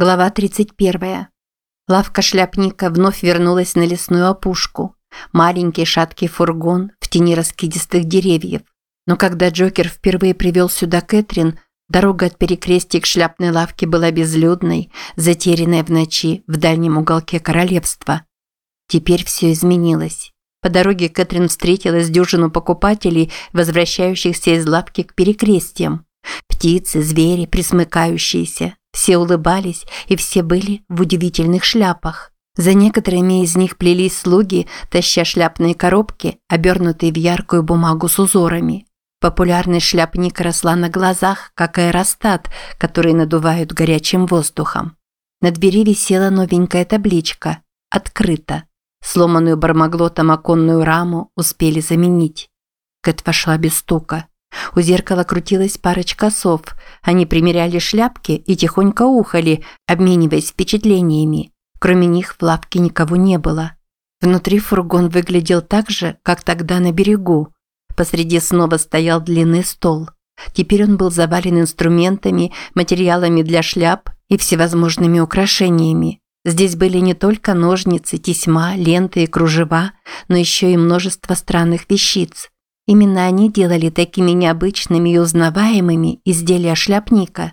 Глава 31. Лавка шляпника вновь вернулась на лесную опушку. Маленький шаткий фургон в тени раскидистых деревьев. Но когда Джокер впервые привел сюда Кэтрин, дорога от перекрестия к шляпной лавке была безлюдной, затерянной в ночи в дальнем уголке королевства. Теперь все изменилось. По дороге Кэтрин встретила с дюжину покупателей, возвращающихся из лавки к перекрестиям. Птицы, звери, присмыкающиеся, все улыбались, и все были в удивительных шляпах. За некоторыми из них плелись слуги, таща шляпные коробки, обернутые в яркую бумагу с узорами. Популярный шляпник росла на глазах, как аэростат, который надувают горячим воздухом. На двери висела новенькая табличка «Открыто». Сломанную бармаглотом оконную раму успели заменить. Кэт вошла без стука. У зеркала крутилась парочка сов. Они примеряли шляпки и тихонько ухали, обмениваясь впечатлениями. Кроме них в лавке никого не было. Внутри фургон выглядел так же, как тогда на берегу. Посреди снова стоял длинный стол. Теперь он был завален инструментами, материалами для шляп и всевозможными украшениями. Здесь были не только ножницы, тесьма, ленты и кружева, но еще и множество странных вещиц. Именно они делали такими необычными и узнаваемыми изделия шляпника.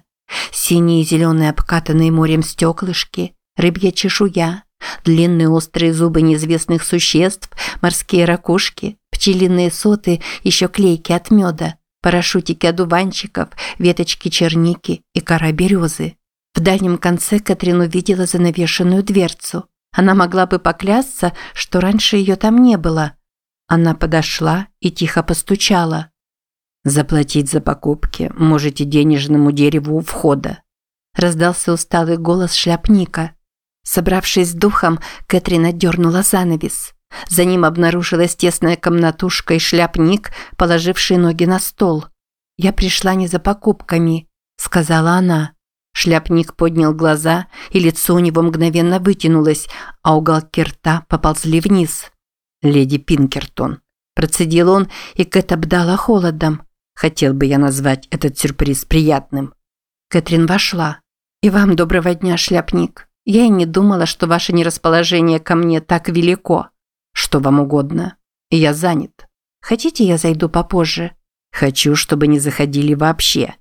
Синие и зеленые обкатанные морем стеклышки, рыбья чешуя, длинные острые зубы неизвестных существ, морские ракушки, пчелиные соты, еще клейки от меда, парашютики одуванчиков, веточки черники и кора березы. В дальнем конце Катрин увидела занавешенную дверцу. Она могла бы поклясться, что раньше ее там не было – она подошла и тихо постучала. «Заплатить за покупки можете денежному дереву у входа», раздался усталый голос шляпника. Собравшись с духом, Кэтрин отдернула занавес. За ним обнаружилась тесная комнатушка и шляпник, положивший ноги на стол. «Я пришла не за покупками», – сказала она. Шляпник поднял глаза, и лицо у него мгновенно вытянулось, а уголки рта поползли вниз леди Пинкертон. Процедил он, и Кэт обдала холодом. Хотел бы я назвать этот сюрприз приятным. Кэтрин вошла. «И вам доброго дня, шляпник. Я и не думала, что ваше нерасположение ко мне так велико. Что вам угодно. Я занят. Хотите, я зайду попозже?» «Хочу, чтобы не заходили вообще».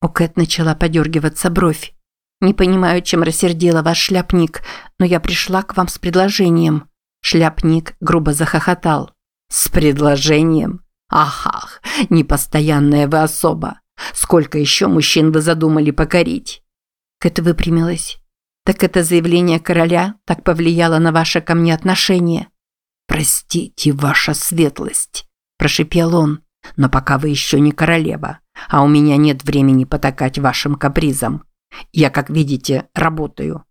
У Кэт начала подергиваться бровь. «Не понимаю, чем рассердила ваш шляпник, но я пришла к вам с предложением». Шляпник грубо захохотал. «С предложением? Ах-ах, непостоянная вы особа! Сколько еще мужчин вы задумали покорить?» Кэт выпрямилась. «Так это заявление короля так повлияло на ваше ко мне отношение?» «Простите, ваша светлость», – прошипел он, – «но пока вы еще не королева, а у меня нет времени потакать вашим капризам. Я, как видите, работаю.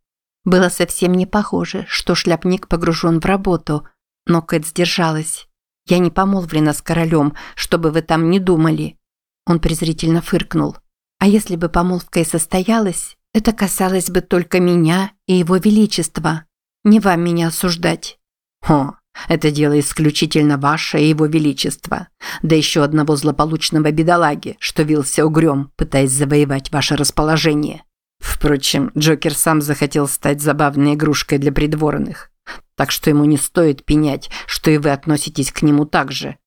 Было совсем не похоже, что шляпник погружен в работу, но Кэт сдержалась. «Я не помолвлена с королем, чтобы вы там не думали». Он презрительно фыркнул. «А если бы помолвка и состоялась, это касалось бы только меня и его величества. Не вам меня осуждать». «Хо, это дело исключительно ваше и его величество. Да еще одного злополучного бедолаги, что вился угрём, пытаясь завоевать ваше расположение. Впрочем, Джокер сам захотел стать забавной игрушкой для придворных. Так что ему не стоит пенять, что и вы относитесь к нему так же.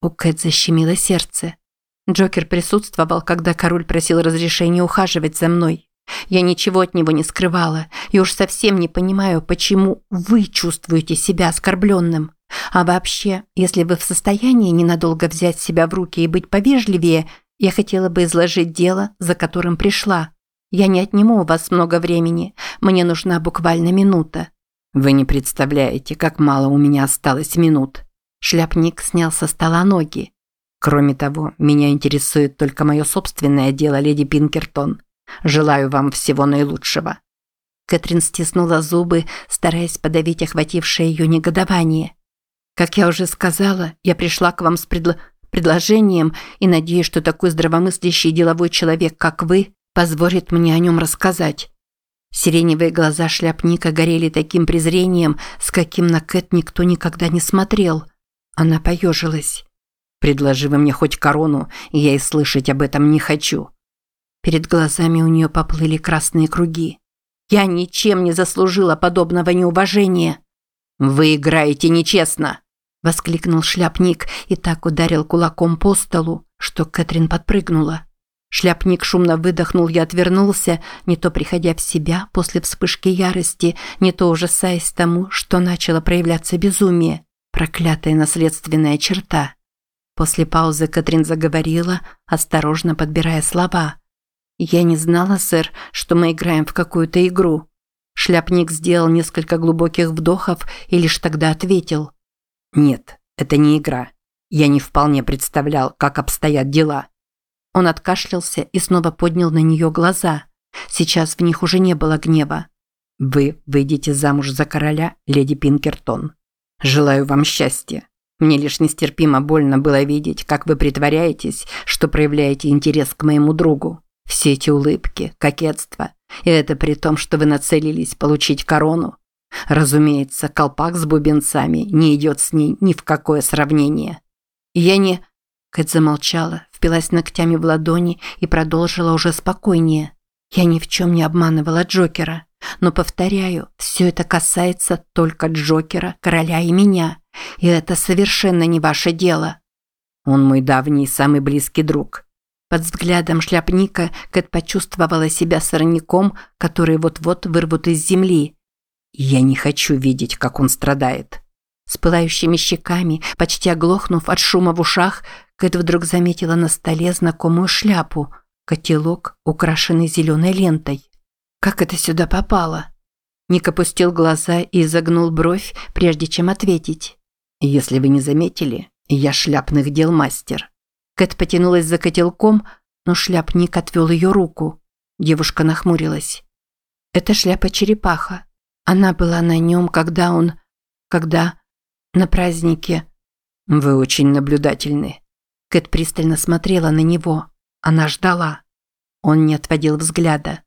У Кэт защемило сердце. Джокер присутствовал, когда король просил разрешения ухаживать за мной. Я ничего от него не скрывала, и уж совсем не понимаю, почему вы чувствуете себя оскорбленным. А вообще, если вы в состоянии ненадолго взять себя в руки и быть повежливее, я хотела бы изложить дело, за которым пришла. Я не отниму у вас много времени. Мне нужна буквально минута». «Вы не представляете, как мало у меня осталось минут». Шляпник снял со стола ноги. «Кроме того, меня интересует только мое собственное дело, леди Пинкертон. Желаю вам всего наилучшего». Кэтрин стиснула зубы, стараясь подавить охватившее ее негодование. «Как я уже сказала, я пришла к вам с предло... предложением и надеюсь, что такой здравомыслящий деловой человек, как вы, позволит мне о нем рассказать. Сиреневые глаза шляпника горели таким презрением, с каким на Кэт никто никогда не смотрел. Она поежилась. «Предложи вы мне хоть корону, и я и слышать об этом не хочу». Перед глазами у нее поплыли красные круги. Я ничем не заслужила подобного неуважения. Вы играете нечестно, воскликнул шляпник и так ударил кулаком по столу, что Кэтрин подпрыгнула. Шляпник шумно выдохнул и отвернулся, не то приходя в себя после вспышки ярости, не то ужасаясь тому, что начало проявляться безумие, проклятая наследственная черта. После паузы Кэтрин заговорила, осторожно подбирая слова. «Я не знала, сэр, что мы играем в какую-то игру». Шляпник сделал несколько глубоких вдохов и лишь тогда ответил. «Нет, это не игра. Я не вполне представлял, как обстоят дела». Он откашлялся и снова поднял на нее глаза. Сейчас в них уже не было гнева. «Вы выйдете замуж за короля, леди Пинкертон. Желаю вам счастья. Мне лишь нестерпимо больно было видеть, как вы притворяетесь, что проявляете интерес к моему другу. Все эти улыбки, кокетство. И это при том, что вы нацелились получить корону. Разумеется, колпак с бубенцами не идет с ней ни в какое сравнение. Я не... Кэт замолчала, впилась ногтями в ладони и продолжила уже спокойнее. Я ни в чем не обманывала Джокера. Но, повторяю, все это касается только Джокера, короля и меня. И это совершенно не ваше дело. Он мой давний самый близкий друг. Под взглядом шляпника Кэт почувствовала себя сорняком, который вот-вот вырвут из земли. Я не хочу видеть, как он страдает. С пылающими щеками, почти оглохнув от шума в ушах, Кэт вдруг заметила на столе знакомую шляпу, котелок, украшенный зеленой лентой. Как это сюда попало? Ник опустил глаза и изогнул бровь, прежде чем ответить. «Если вы не заметили, я шляпных дел мастер». Кэт потянулась за котелком, но шляпник отвел ее руку. Девушка нахмурилась. «Это шляпа-черепаха. Она была на нем, когда он... когда... на празднике...» «Вы очень наблюдательны». Кэт пристально смотрела на него. Она ждала. Он не отводил взгляда.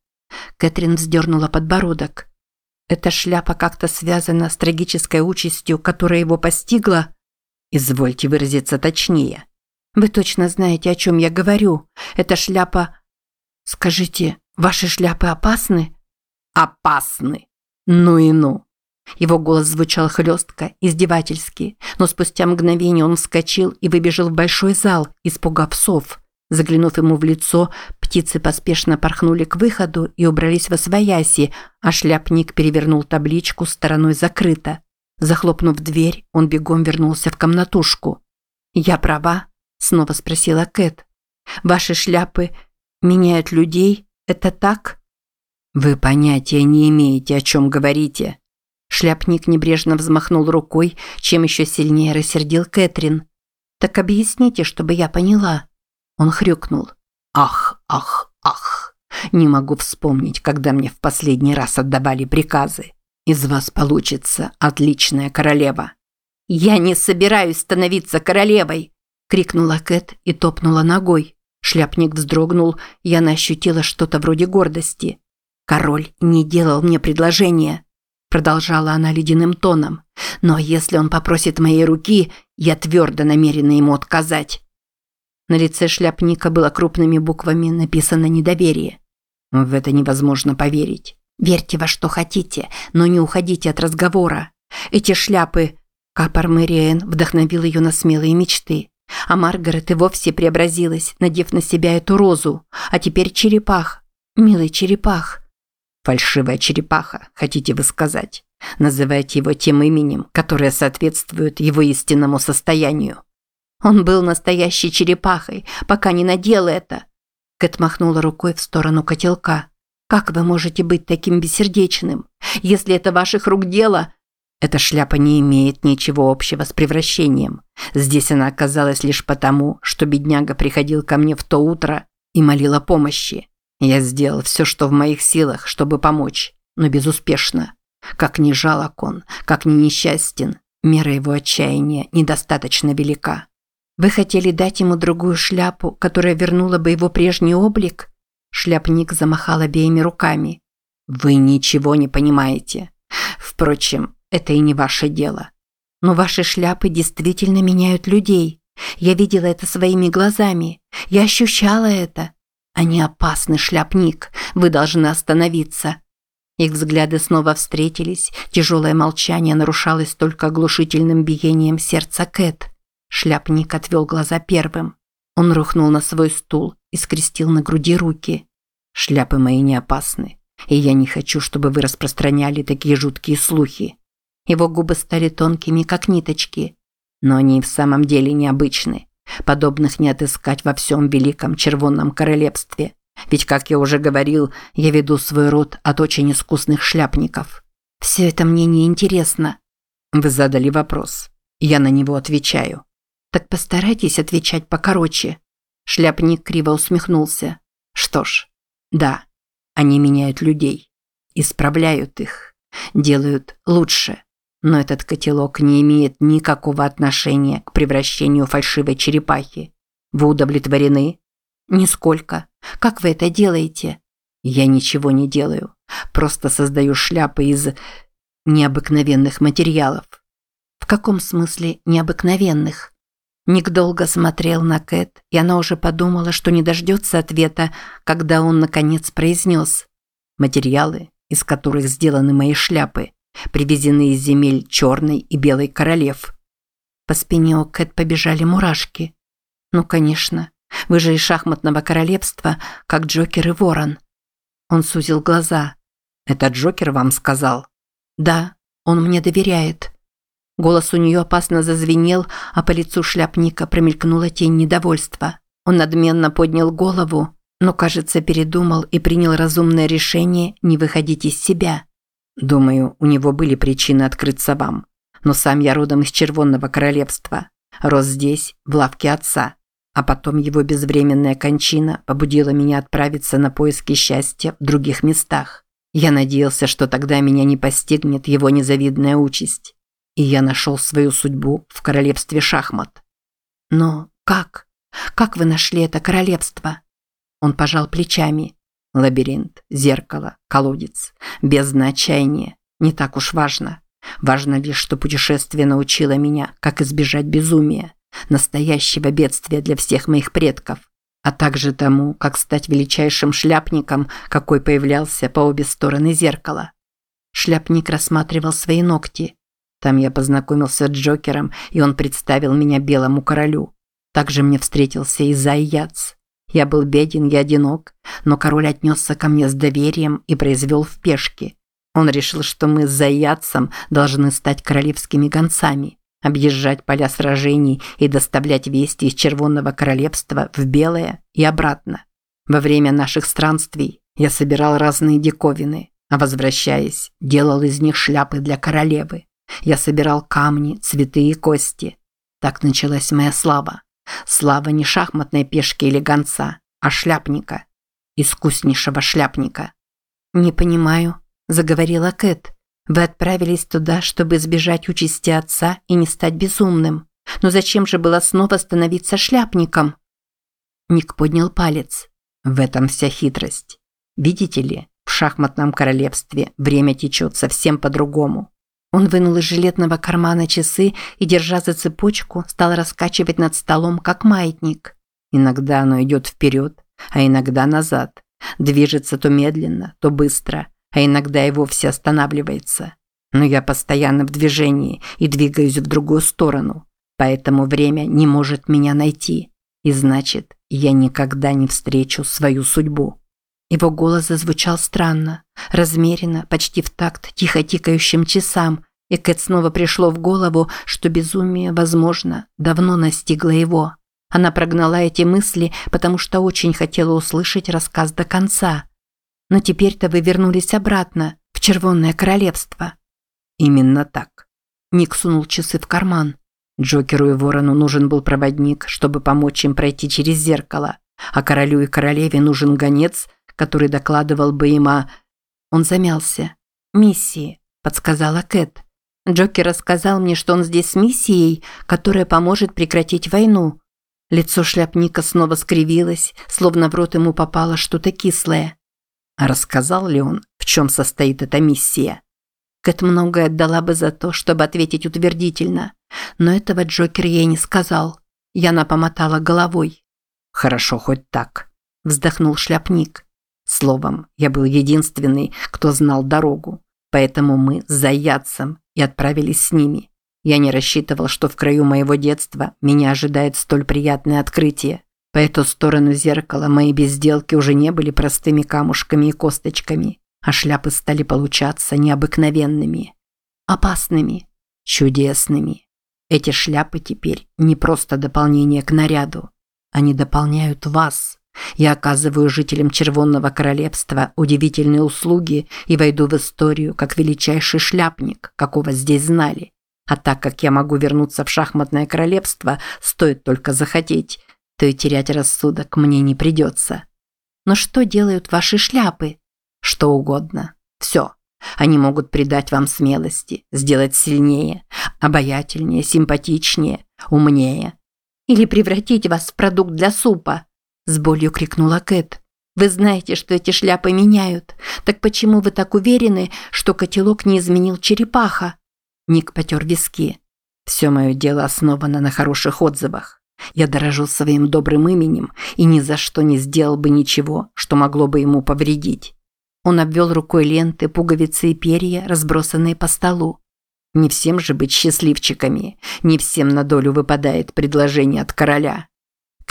Кэтрин вздернула подбородок. Эта шляпа как-то связана с трагической участью, которая его постигла? Извольте выразиться точнее. Вы точно знаете, о чем я говорю. Эта шляпа... Скажите, ваши шляпы опасны? Опасны. Ну и ну. Его голос звучал хлестко, издевательски, но спустя мгновение он вскочил и выбежал в большой зал, испугав сов. Заглянув ему в лицо, птицы поспешно порхнули к выходу и убрались во свояси, а шляпник перевернул табличку стороной закрыто. Захлопнув дверь, он бегом вернулся в комнатушку. «Я права?» – снова спросила Кэт. «Ваши шляпы меняют людей? Это так?» «Вы понятия не имеете, о чем говорите». Шляпник небрежно взмахнул рукой, чем еще сильнее рассердил Кэтрин. «Так объясните, чтобы я поняла». Он хрюкнул. «Ах, ах, ах! Не могу вспомнить, когда мне в последний раз отдавали приказы. Из вас получится отличная королева». «Я не собираюсь становиться королевой!» – крикнула Кэт и топнула ногой. Шляпник вздрогнул, и она ощутила что-то вроде гордости. «Король не делал мне предложения», – продолжала она ледяным тоном. «Но если он попросит моей руки, я твердо намерена ему отказать. На лице шляпника было крупными буквами написано недоверие. В это невозможно поверить. Верьте во что хотите, но не уходите от разговора. Эти шляпы... Капор Мэриэн вдохновил ее на смелые мечты. А Маргарет и вовсе преобразилась, надев на себя эту розу. А теперь черепах. Милый черепах. Фальшивая черепаха, хотите вы сказать. Называйте его тем именем, которое соответствует его истинному состоянию. Он был настоящей черепахой, пока не надел это. Кэт махнула рукой в сторону котелка. Как вы можете быть таким бессердечным? Если это ваших рук дело... Эта шляпа не имеет ничего общего с превращением. Здесь она оказалась лишь потому, что бедняга приходил ко мне в то утро и молил о помощи. Я сделал все, что в моих силах, чтобы помочь, но безуспешно. Как ни жалок он, как ни несчастен, мера его отчаяния недостаточно велика. Вы хотели дать ему другую шляпу, которая вернула бы его прежний облик? Шляпник замахал обеими руками. Вы ничего не понимаете. Впрочем, это и не ваше дело. Но ваши шляпы действительно меняют людей. Я видела это своими глазами. Я ощущала это. Они опасны, шляпник. Вы должны остановиться. Их взгляды снова встретились, тяжелое молчание нарушалось только оглушительным биением сердца Кэт. Шляпник отвел глаза первым. Он рухнул на свой стул и скрестил на груди руки. «Шляпы мои не опасны, и я не хочу, чтобы вы распространяли такие жуткие слухи». Его губы стали тонкими, как ниточки. Но они в самом деле необычны. Подобных не отыскать во всем великом червонном королевстве. Ведь, как я уже говорил, я веду свой род от очень искусных шляпников. Все это мне не интересно. Вы задали вопрос. Я на него отвечаю. Так постарайтесь отвечать покороче. Шляпник криво усмехнулся. Что ж, да, они меняют людей, исправляют их, делают лучше. Но этот котелок не имеет никакого отношения к превращению фальшивой черепахи. Вы удовлетворены? Нисколько. Как вы это делаете? Я ничего не делаю. Просто создаю шляпы из необыкновенных материалов. В каком смысле необыкновенных? Ник долго смотрел на Кэт, и она уже подумала, что не дождется ответа, когда он наконец произнес «Материалы, из которых сделаны мои шляпы, привезены из земель черной и белой королев». По спине у Кэт побежали мурашки. «Ну, конечно, вы же из шахматного королевства, как Джокер и Ворон». Он сузил глаза. «Это Джокер вам сказал?» «Да, он мне доверяет». Голос у нее опасно зазвенел, а по лицу шляпника промелькнула тень недовольства. Он надменно поднял голову, но, кажется, передумал и принял разумное решение не выходить из себя. Думаю, у него были причины открыться вам. Но сам я родом из Червонного Королевства. Рос здесь, в лавке отца. А потом его безвременная кончина побудила меня отправиться на поиски счастья в других местах. Я надеялся, что тогда меня не постигнет его незавидная участь. И я нашел свою судьбу в королевстве шахмат. Но как? Как вы нашли это королевство? Он пожал плечами. Лабиринт, зеркало, колодец, бездна отчаяния. Не так уж важно. Важно лишь, что путешествие научило меня, как избежать безумия, настоящего бедствия для всех моих предков, а также тому, как стать величайшим шляпником, какой появлялся по обе стороны зеркала. Шляпник рассматривал свои ногти. Там я познакомился с Джокером, и он представил меня белому королю. Также мне встретился и Зайяц. Я был беден и одинок, но король отнесся ко мне с доверием и произвел в пешки. Он решил, что мы с Заяцем должны стать королевскими гонцами, объезжать поля сражений и доставлять вести из Червонного королевства в Белое и обратно. Во время наших странствий я собирал разные диковины, а возвращаясь, делал из них шляпы для королевы. Я собирал камни, цветы и кости. Так началась моя слава. Слава не шахматной пешки или гонца, а шляпника. Искуснейшего шляпника. «Не понимаю», – заговорила Кэт. «Вы отправились туда, чтобы избежать участи отца и не стать безумным. Но зачем же было снова становиться шляпником?» Ник поднял палец. В этом вся хитрость. Видите ли, в шахматном королевстве время течет совсем по-другому. Он вынул из жилетного кармана часы и, держа за цепочку, стал раскачивать над столом, как маятник. Иногда оно идет вперед, а иногда назад. Движется то медленно, то быстро, а иногда и вовсе останавливается. Но я постоянно в движении и двигаюсь в другую сторону, поэтому время не может меня найти. И значит, я никогда не встречу свою судьбу. Его голос зазвучал странно, размеренно, почти в такт тихо тикающим часам, и Кэт снова пришло в голову, что безумие, возможно, давно настигло его. Она прогнала эти мысли, потому что очень хотела услышать рассказ до конца. Но теперь-то вы вернулись обратно, в Червонное Королевство. Именно так. Ник сунул часы в карман. Джокеру и Ворону нужен был проводник, чтобы помочь им пройти через зеркало, а королю и королеве нужен гонец – который докладывал бы им о... Он замялся. «Миссии», – подсказала Кэт. Джокер рассказал мне, что он здесь с миссией, которая поможет прекратить войну. Лицо шляпника снова скривилось, словно в рот ему попало что-то кислое. А рассказал ли он, в чем состоит эта миссия? Кэт многое отдала бы за то, чтобы ответить утвердительно, но этого Джокер ей не сказал. Яна помотала головой. «Хорошо хоть так», – вздохнул шляпник. Словом, я был единственный, кто знал дорогу. Поэтому мы с Заяцем и отправились с ними. Я не рассчитывал, что в краю моего детства меня ожидает столь приятное открытие. По эту сторону зеркала мои безделки уже не были простыми камушками и косточками, а шляпы стали получаться необыкновенными, опасными, чудесными. Эти шляпы теперь не просто дополнение к наряду. Они дополняют вас. Я оказываю жителям Червонного Королевства удивительные услуги и войду в историю как величайший шляпник, какого здесь знали. А так как я могу вернуться в шахматное королевство, стоит только захотеть, то и терять рассудок мне не придется. Но что делают ваши шляпы? Что угодно. Все. Они могут придать вам смелости, сделать сильнее, обаятельнее, симпатичнее, умнее. Или превратить вас в продукт для супа, с болью крикнула Кэт. Вы знаете, что эти шляпы меняют. Так почему вы так уверены, что котелок не изменил черепаха? Ник потер виски. Все мое дело основано на хороших отзывах. Я дорожу своим добрым именем и ни за что не сделал бы ничего, что могло бы ему повредить. Он обвел рукой ленты, пуговицы и перья, разбросанные по столу. Не всем же быть счастливчиками, не всем на долю выпадает предложение от короля.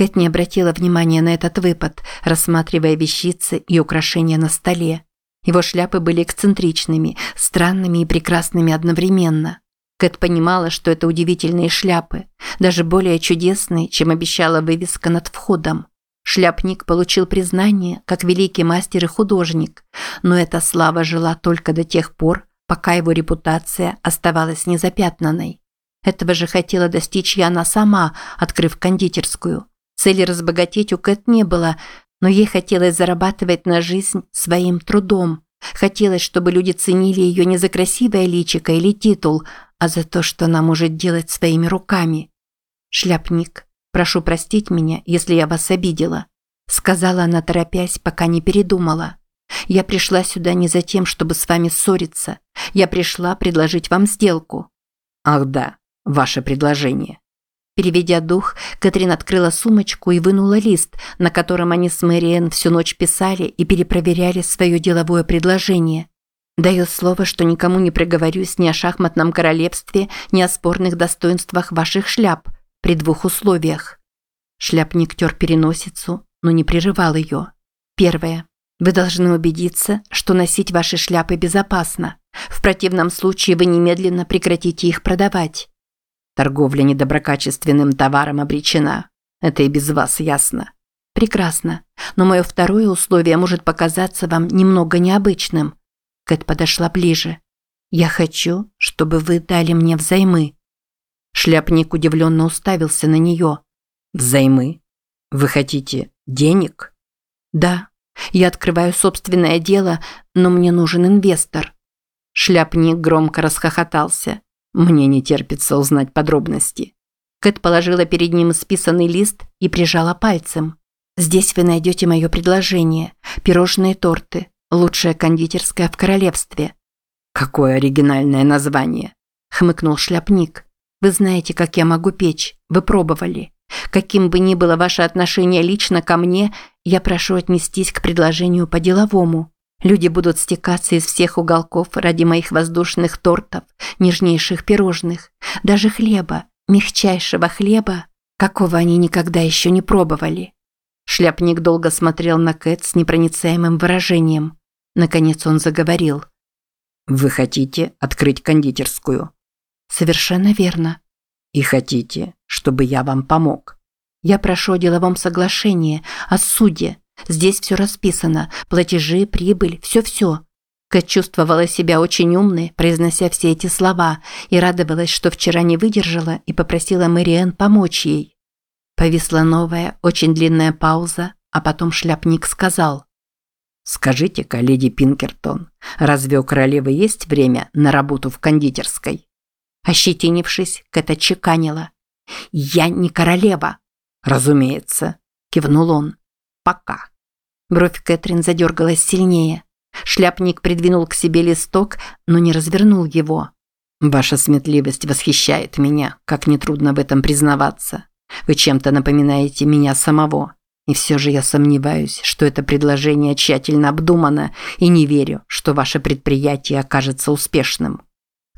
Кэт не обратила внимания на этот выпад, рассматривая вещицы и украшения на столе. Его шляпы были эксцентричными, странными и прекрасными одновременно. Кэт понимала, что это удивительные шляпы, даже более чудесные, чем обещала вывеска над входом. Шляпник получил признание как великий мастер и художник, но эта слава жила только до тех пор, пока его репутация оставалась незапятнанной. Этого же хотела достичь и она сама, открыв кондитерскую. Цели разбогатеть у Кэт не было, но ей хотелось зарабатывать на жизнь своим трудом. Хотелось, чтобы люди ценили ее не за красивое личико или титул, а за то, что она может делать своими руками. «Шляпник, прошу простить меня, если я вас обидела», сказала она, торопясь, пока не передумала. «Я пришла сюда не за тем, чтобы с вами ссориться. Я пришла предложить вам сделку». «Ах да, ваше предложение». Переведя дух, Катрин открыла сумочку и вынула лист, на котором они с Мэриэн всю ночь писали и перепроверяли свое деловое предложение. Даю слово, что никому не проговорюсь ни о шахматном королевстве, ни о спорных достоинствах ваших шляп, при двух условиях. Шляпник тер переносицу, но не прерывал ее. Первое. Вы должны убедиться, что носить ваши шляпы безопасно. В противном случае вы немедленно прекратите их продавать. Торговля недоброкачественным товаром обречена. Это и без вас ясно. Прекрасно. Но мое второе условие может показаться вам немного необычным. Кэт подошла ближе. Я хочу, чтобы вы дали мне взаймы. Шляпник удивленно уставился на нее. Взаймы? Вы хотите денег? Да. Я открываю собственное дело, но мне нужен инвестор. Шляпник громко расхохотался. Мне не терпится узнать подробности. Кэт положила перед ним списанный лист и прижала пальцем. Здесь вы найдете мое предложение. Пирожные торты. Лучшая кондитерская в королевстве. Какое оригинальное название. Хмыкнул шляпник. Вы знаете, как я могу печь. Вы пробовали. Каким бы ни было ваше отношение лично ко мне, я прошу отнестись к предложению по-деловому. Люди будут стекаться из всех уголков ради моих воздушных тортов, нежнейших пирожных, даже хлеба, мягчайшего хлеба, какого они никогда еще не пробовали. Шляпник долго смотрел на Кэт с непроницаемым выражением. Наконец он заговорил. «Вы хотите открыть кондитерскую?» «Совершенно верно». «И хотите, чтобы я вам помог?» «Я прошу о деловом соглашении, о суде, Здесь все расписано. Платежи, прибыль, все-все. Кэт чувствовала себя очень умной, произнося все эти слова, и радовалась, что вчера не выдержала и попросила Мэриэн помочь ей. Повисла новая, очень длинная пауза, а потом шляпник сказал. «Скажите-ка, леди Пинкертон, разве у королевы есть время на работу в кондитерской?» Ощетинившись, Кэт отчеканила. «Я не королева!» «Разумеется», – кивнул он. «Пока». Бровь Кэтрин задергалась сильнее. Шляпник придвинул к себе листок, но не развернул его. «Ваша сметливость восхищает меня, как нетрудно в этом признаваться. Вы чем-то напоминаете меня самого. И все же я сомневаюсь, что это предложение тщательно обдумано и не верю, что ваше предприятие окажется успешным.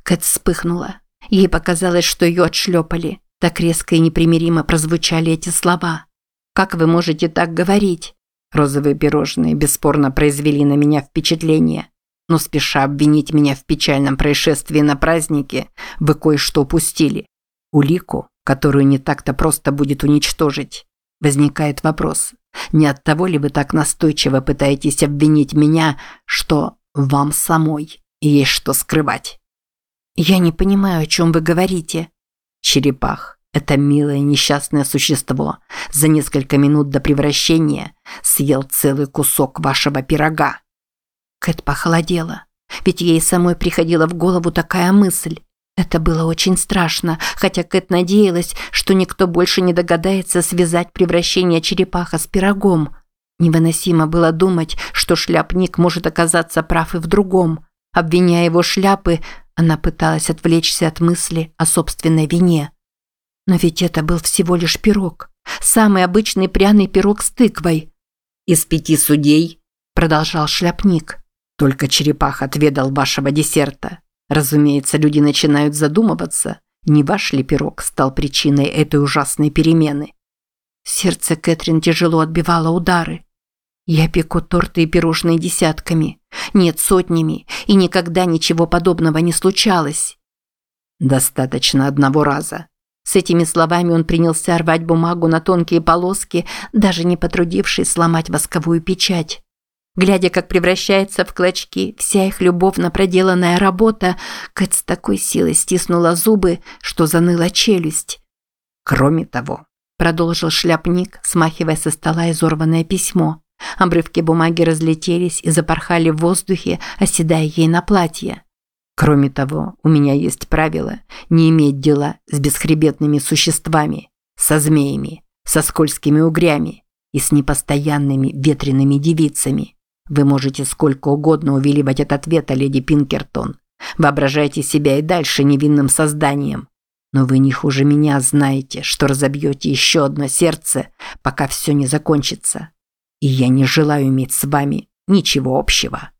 Кэт вспыхнула. Ей показалось, что ее отшлепали. Так резко и непримиримо прозвучали эти слова. «Как вы можете так говорить?» Розовые пирожные бесспорно произвели на меня впечатление. Но спеша обвинить меня в печальном происшествии на празднике, вы кое-что упустили. Улику, которую не так-то просто будет уничтожить. Возникает вопрос, не от того ли вы так настойчиво пытаетесь обвинить меня, что вам самой есть что скрывать? Я не понимаю, о чем вы говорите. Черепах – это милое несчастное существо. За несколько минут до превращения съел целый кусок вашего пирога. Кэт похолодела. Ведь ей самой приходила в голову такая мысль. Это было очень страшно, хотя Кэт надеялась, что никто больше не догадается связать превращение черепаха с пирогом. Невыносимо было думать, что шляпник может оказаться прав и в другом. Обвиняя его шляпы, она пыталась отвлечься от мысли о собственной вине. Но ведь это был всего лишь пирог. Самый обычный пряный пирог с тыквой. «Из пяти судей», – продолжал шляпник, только черепах отведал вашего десерта. Разумеется, люди начинают задумываться, не ваш ли пирог стал причиной этой ужасной перемены. Сердце Кэтрин тяжело отбивало удары. Я пеку торты и пирожные десятками, нет сотнями, и никогда ничего подобного не случалось. Достаточно одного раза. С этими словами он принялся рвать бумагу на тонкие полоски, даже не потрудившись сломать восковую печать. Глядя, как превращается в клочки вся их любовно проделанная работа, Кэт с такой силой стиснула зубы, что заныла челюсть. «Кроме того», – продолжил шляпник, смахивая со стола изорванное письмо. Обрывки бумаги разлетелись и запорхали в воздухе, оседая ей на платье. «Кроме того, у меня есть правило не иметь дела с бесхребетными существами, со змеями, со скользкими угрями и с непостоянными ветреными девицами. Вы можете сколько угодно увиливать от ответа, леди Пинкертон. Воображайте себя и дальше невинным созданием. Но вы не хуже меня знаете, что разобьете еще одно сердце, пока все не закончится. И я не желаю иметь с вами ничего общего.